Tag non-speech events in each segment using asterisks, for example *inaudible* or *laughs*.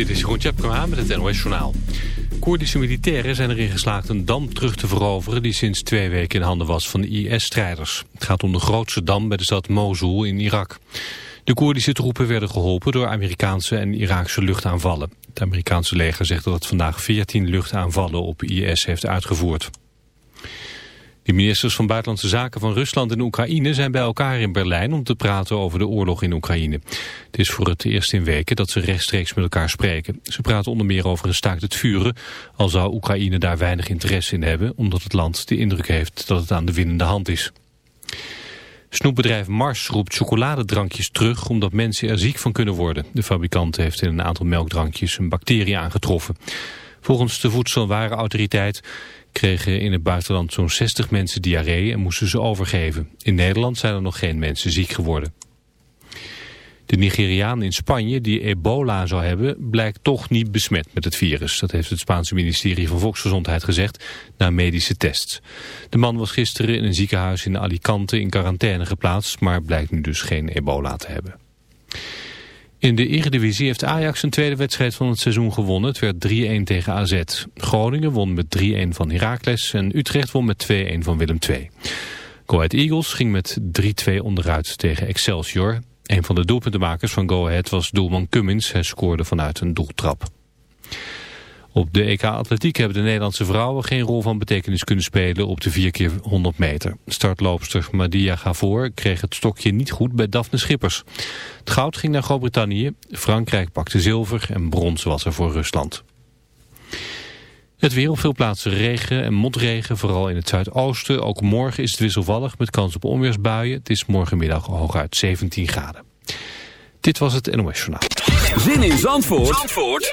Dit is Jeroen Tjepkema met het NOS Journaal. Koerdische militairen zijn erin geslaagd een dam terug te veroveren... die sinds twee weken in handen was van de IS-strijders. Het gaat om de grootste dam bij de stad Mosul in Irak. De Koerdische troepen werden geholpen door Amerikaanse en Iraakse luchtaanvallen. Het Amerikaanse leger zegt dat het vandaag 14 luchtaanvallen op IS heeft uitgevoerd. De ministers van Buitenlandse Zaken van Rusland en Oekraïne zijn bij elkaar in Berlijn om te praten over de oorlog in Oekraïne. Het is voor het eerst in weken dat ze rechtstreeks met elkaar spreken. Ze praten onder meer over een staakt het vuren, al zou Oekraïne daar weinig interesse in hebben, omdat het land de indruk heeft dat het aan de winnende hand is. Snoepbedrijf Mars roept chocoladedrankjes terug omdat mensen er ziek van kunnen worden. De fabrikant heeft in een aantal melkdrankjes een bacterie aangetroffen. Volgens de Voedselwarenautoriteit kregen in het buitenland zo'n 60 mensen diarree en moesten ze overgeven. In Nederland zijn er nog geen mensen ziek geworden. De Nigeriaan in Spanje die ebola zou hebben blijkt toch niet besmet met het virus. Dat heeft het Spaanse ministerie van Volksgezondheid gezegd na medische tests. De man was gisteren in een ziekenhuis in Alicante in quarantaine geplaatst, maar blijkt nu dus geen ebola te hebben. In de Eredivisie heeft Ajax een tweede wedstrijd van het seizoen gewonnen. Het werd 3-1 tegen AZ. Groningen won met 3-1 van Heracles en Utrecht won met 2-1 van Willem II. Go Ahead Eagles ging met 3-2 onderuit tegen Excelsior. Een van de doelpuntenmakers van Go Ahead was doelman Cummins. Hij scoorde vanuit een doeltrap. Op de EK Atletiek hebben de Nederlandse vrouwen geen rol van betekenis kunnen spelen op de 4 keer 100 meter. Startloopster Madia Gavoor kreeg het stokje niet goed bij Daphne Schippers. Het goud ging naar Groot-Brittannië, Frankrijk pakte zilver en brons was er voor Rusland. Het weer op veel plaatsen regen en motregen, vooral in het zuidoosten. Ook morgen is het wisselvallig met kans op onweersbuien. Het is morgenmiddag hooguit 17 graden. Dit was het NOS Journaal. Zin in Zandvoort, Zandvoort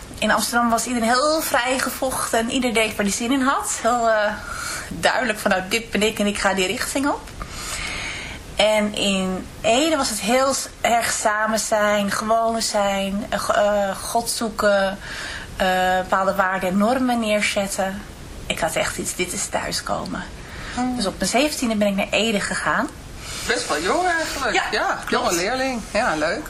In Amsterdam was iedereen heel vrijgevochten en ieder deed waar hij zin in had. Heel eh, duidelijk van nou dit ben ik en ik ga die richting op. En in Ede was het heel erg samen zijn, gewoon zijn, eh, eh, God zoeken, eh, bepaalde waarden en normen neerzetten. Ik had echt iets, dit is thuiskomen. Dus op mijn zeventiende ben ik naar Ede gegaan. Best wel jong eigenlijk. Ja, jonge leerling. Ja, leuk.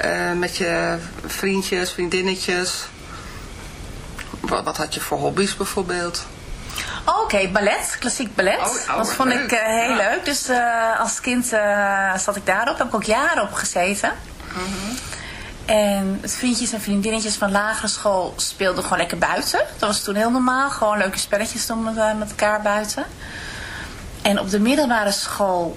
eh, met je vriendjes, vriendinnetjes? Wat, wat had je voor hobby's bijvoorbeeld? Oh, Oké, ballet, klassiek ballet. Oh, oh, dat vond leuk. ik eh, heel Ja. leuk. Dus eh, als kind zat ik daarop. Heb ik ook jaren op gezeten. Mhm. En het vriendjes en vriendinnetjes van lagere school speelden gewoon lekker buiten. Dat was toen heel normaal. Gewoon leuke spelletjes doen met, met elkaar buiten. En op de middelbare school,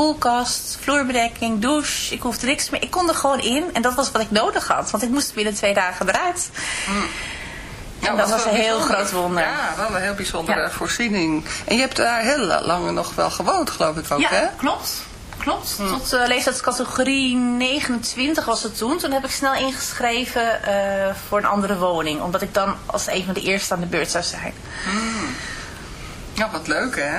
koelkast, vloerbedekking, douche. Ik hoefde niks meer. Ik kon er gewoon in en dat was wat ik nodig had, want ik moest binnen twee dagen eruit. Ja, En dat was een heel groot wonder. Ja, wel een heel bijzondere Ja. voorziening. En je hebt daar heel lang nog wel gewoond, geloof ik ook, ja, hè? klopt. Klopt. Tot uh, leeftijdscategorie 29 was het toen. Toen heb ik snel ingeschreven eh, voor een andere woning. Omdat ik dan als een van de eerste aan de beurt zou zijn. Ja, wat leuk, hè?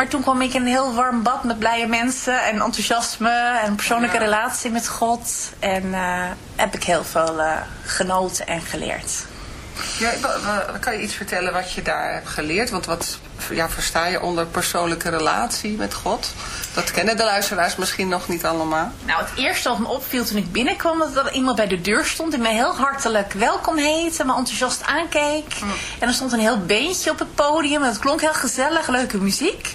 Maar toen kwam ik in een heel warm bad met blije mensen en enthousiasme en een persoonlijke Ja. relatie met God. En eh, heb ik heel veel eh, genoten en geleerd. Ja, kan je iets vertellen wat je daar hebt geleerd? Want wat ja, versta je onder persoonlijke relatie met God? Dat kennen de luisteraars misschien nog niet allemaal. Nou, het eerste wat me opviel toen ik binnenkwam, was dat er iemand bij de deur stond die me heel hartelijk welkom heette, me enthousiast aankeek. En er stond een heel beentje op het podium en het klonk heel gezellig, leuke muziek.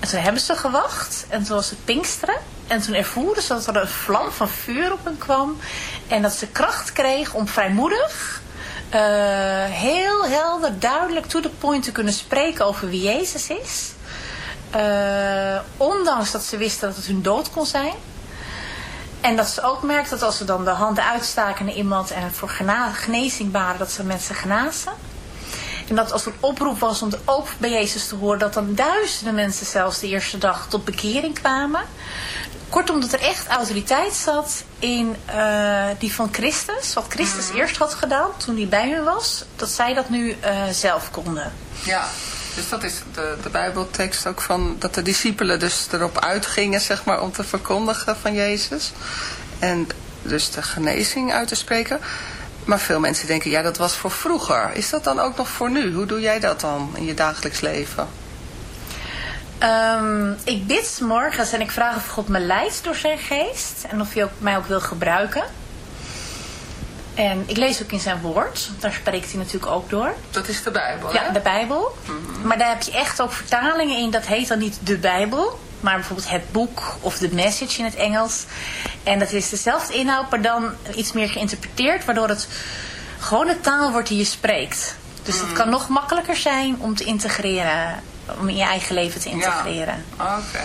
En toen hebben ze gewacht en toen was het Pinksteren. En toen ervoerde ze dat er een vlam van vuur op hem kwam. En dat ze kracht kreeg om vrijmoedig, uh, heel helder, duidelijk, to the point te kunnen spreken over wie Jezus is. Uh, ondanks dat ze wisten dat het hun dood kon zijn. En dat ze ook merkte dat als ze dan de handen uitstaken naar iemand en voor genezing waren, dat ze mensen genazen. En dat als een oproep was om ook bij Jezus te horen, dat dan duizenden mensen zelfs de eerste dag tot bekering kwamen. Kortom, dat er echt autoriteit zat in uh, die van Christus. Wat Christus mhm. eerst had gedaan toen hij bij hun was. Dat zij dat nu uh, zelf konden. Ja, dus dat is de, de bijbeltekst ook van dat de discipelen dus erop uitgingen zeg maar om te verkondigen van Jezus. En dus de genezing uit te spreken. Maar veel mensen denken, ja dat was voor vroeger. Is dat dan ook nog voor nu? Hoe doe jij dat dan in je dagelijks leven? Um, ik bid morgens en ik vraag of God me leidt door zijn geest. En of hij ook, mij ook wil gebruiken. En ik lees ook in zijn woord. Daar spreekt hij natuurlijk ook door. Dat is de Bijbel, Ja, de Bijbel. Mhm. Maar daar heb je echt ook vertalingen in. Dat heet dan niet de Bijbel. Maar bijvoorbeeld het boek of de message in het Engels. En dat is dezelfde inhoud, maar dan iets meer geïnterpreteerd. Waardoor het gewoon de taal wordt die je spreekt. Dus het mhm. kan nog makkelijker zijn om te integreren om in je eigen leven te integreren. Ja. Oké.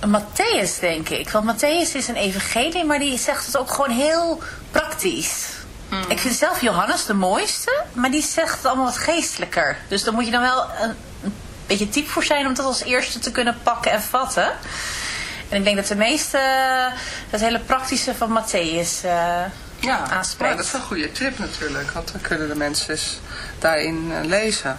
Matthäus denk ik. Want Matthäus is een evangelie, maar die zegt het ook gewoon heel praktisch. Mm. Ik vind zelf Johannes de mooiste, maar die zegt het allemaal wat geestelijker. Dus dan moet je dan wel een, een beetje type voor zijn om dat als eerste te kunnen pakken en vatten. En ik denk dat de meeste het hele praktische van Matthäus uh, ja, aanspreekt. Ja, dat is een goede tip natuurlijk. Want dan kunnen de mensen daarin uh, lezen.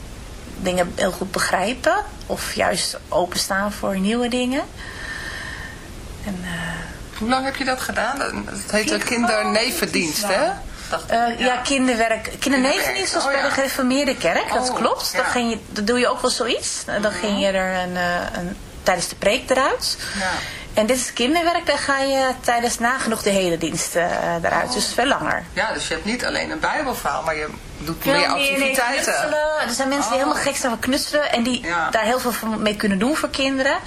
dingen heel goed begrijpen. Of juist openstaan voor nieuwe dingen. En, uh, Hoe lang heb je dat gedaan? Het heet een kindernevendienst, hè? Uh, ja. ja, kinderwerk. Kindernevendienst was oh, bij de gereformeerde kerk, dat oh, klopt. Ja. Dat, ging je, dat doe je ook wel zoiets. Dan -hmm. ging je er een, een, tijdens de preek eruit. Ja. En dit is kinderwerk, daar ga je tijdens nagenoeg de hele dienst uh, eruit. Oh. Dus veel langer. Ja, dus je hebt niet alleen een bijbelverhaal, maar je doet veel meer activiteiten. Er zijn mensen die oh. helemaal gek zijn van knutselen en die ja. daar heel veel mee kunnen doen voor kinderen.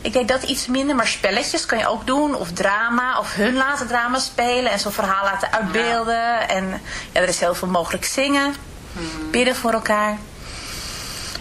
Ik deed dat iets minder, maar spelletjes kan je ook doen. Of drama, of hun laten drama spelen en zo'n verhaal laten uitbeelden. Ja. En ja, er is heel veel mogelijk zingen, hmm. bidden voor elkaar.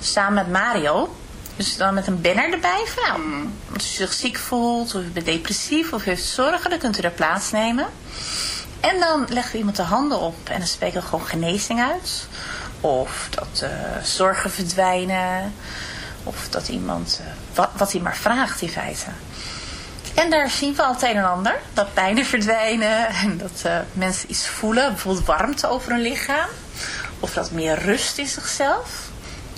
Samen met Mario. Dus dan met een banner erbij. Van, nou, als u zich ziek voelt, of u bent depressief, of u heeft zorgen, dan kunt u er plaatsnemen. En dan leggen we iemand de handen op en dan spreken we gewoon genezing uit. Of dat eh, zorgen verdwijnen. Of dat iemand, eh, wat, wat hij maar vraagt in feite. En daar zien we al het een en ander. Dat pijnen verdwijnen en dat eh, mensen iets voelen. Bijvoorbeeld warmte over hun lichaam. Of dat meer rust in zichzelf.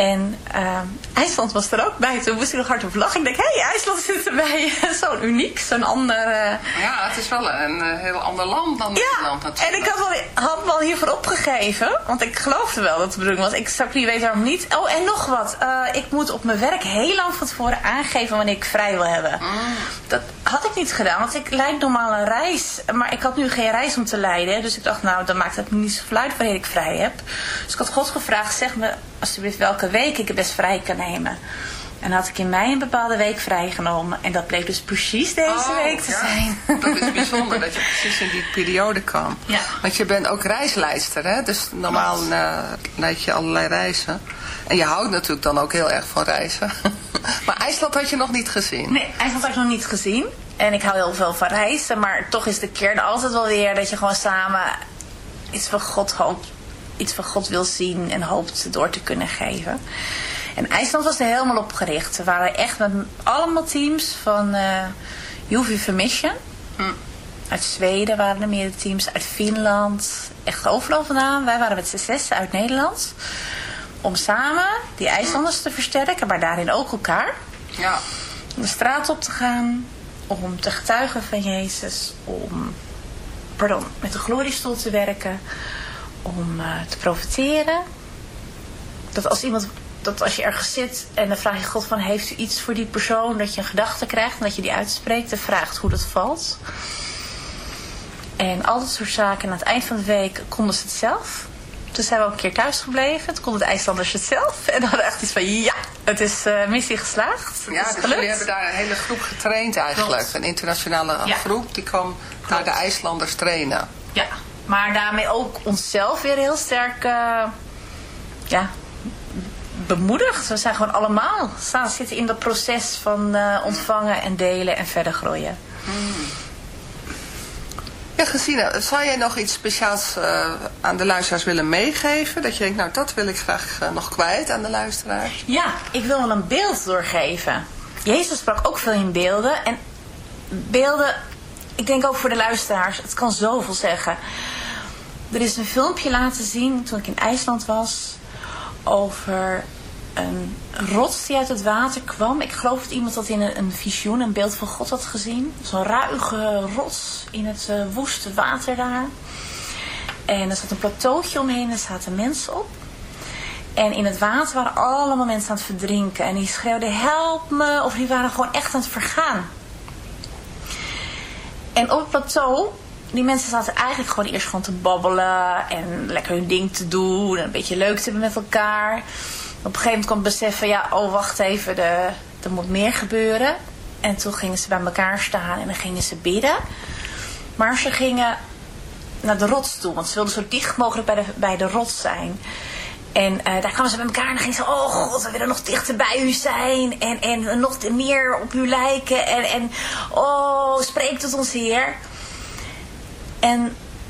En uh, IJsland was er ook bij. Toen moest ik nog hard op lachen. Ik denk, hé, hey, IJsland zit erbij. *laughs* zo'n uniek, zo'n ander... Uh... Ja, het is wel een uh, heel ander land dan ja, Nederland natuurlijk. en ik had, wel, had me al hiervoor opgegeven. Want ik geloofde wel dat het de bedoeling was. Ik zou niet weten waarom niet. Oh, en nog wat. Uh, ik moet op mijn werk heel lang van tevoren aangeven wanneer ik vrij wil hebben. Mm. Dat had ik niet gedaan. Want ik leid normaal een reis. Maar ik had nu geen reis om te leiden. Dus ik dacht, nou, dan maakt het niet zoveel uit wanneer ik vrij heb. Dus ik had God gevraagd, zeg me alsjeblieft welke week ik het best vrij kan nemen. En had ik in mei een bepaalde week vrijgenomen. En dat bleek dus precies deze oh, week te ja. zijn. *laughs* Dat is *laughs* bijzonder dat je precies in die periode kan. Ja. Want je bent ook reislijster, hè? Dus normaal uh, leid je allerlei reizen. En je houdt natuurlijk dan ook heel erg van reizen. *laughs* maar IJsland had je nog niet gezien? Nee, IJsland had ik nog niet gezien. En ik hou heel veel van reizen. Maar toch is de kern altijd wel weer dat je gewoon samen iets van God hoopt. Iets van God wil zien en hoopt door te kunnen geven. En IJsland was er helemaal op gericht. We waren echt met allemaal teams van uh, UV Mission. Hm. Uit Zweden waren er meerdere teams. Uit Finland. Echt overal vandaan. Wij waren met z'n zes uit Nederland. Om samen die IJslanders te versterken. Maar daarin ook elkaar. Ja. Om de straat op te gaan. Om te getuigen van Jezus. Om pardon, met de gloriestoel te werken. Om uh, te profiteren. Dat als iemand dat als je ergens zit en dan vraag je God van heeft u iets voor die persoon dat je een gedachte krijgt en dat je die uitspreekt en vraagt hoe dat valt. En al dat soort zaken. En aan het eind van de week konden ze het zelf. Toen zijn we ook een keer thuis gebleven. Toen konden de IJslanders het zelf. *laughs* En hadden echt iets van ja, het is uh, missie geslaagd. Het ja, dus gelukt. jullie hebben daar een hele groep getraind eigenlijk. Klopt. Een internationale Ja. groep die kwam naar de IJslanders trainen. Ja, maar daarmee ook onszelf weer heel sterk uh, ja, bemoedigd. We zijn gewoon allemaal staan zitten in dat proces van uh, ontvangen en delen en verder groeien. Hmm. Ja, Gesine, zou jij nog iets speciaals uh, aan de luisteraars willen meegeven? Dat je denkt, nou dat wil ik graag uh, nog kwijt aan de luisteraars. Ja, ik wil wel een beeld doorgeven. Jezus sprak ook veel in beelden. En beelden, ik denk ook voor de luisteraars, het kan zoveel zeggen. Er is een filmpje laten zien toen ik in IJsland was over een rots die uit het water kwam. Ik geloof dat iemand dat in een, visioen, een beeld van God had gezien. Zo'n ruige rots in het uh, woeste water daar. En er zat een plateautje omheen en er zaten mensen op. En in het water waren allemaal mensen aan het verdrinken. En die schreeuwden help me. Of die waren gewoon echt aan het vergaan. En op het plateau die mensen zaten eigenlijk gewoon eerst gewoon te babbelen en lekker hun ding te doen en een beetje leuk te hebben met elkaar. Op een gegeven moment kwam beseffen, ja, oh wacht even, de, er moet meer gebeuren. En toen gingen ze bij elkaar staan en dan gingen ze bidden. Maar ze gingen naar de rots toe, want ze wilden zo dicht mogelijk bij de, bij de rots zijn. En uh, daar kwamen ze bij elkaar en dan gingen ze, oh god, we willen nog dichter bij u zijn. En, en nog meer op u lijken. En, en oh, spreek tot ons Heer. En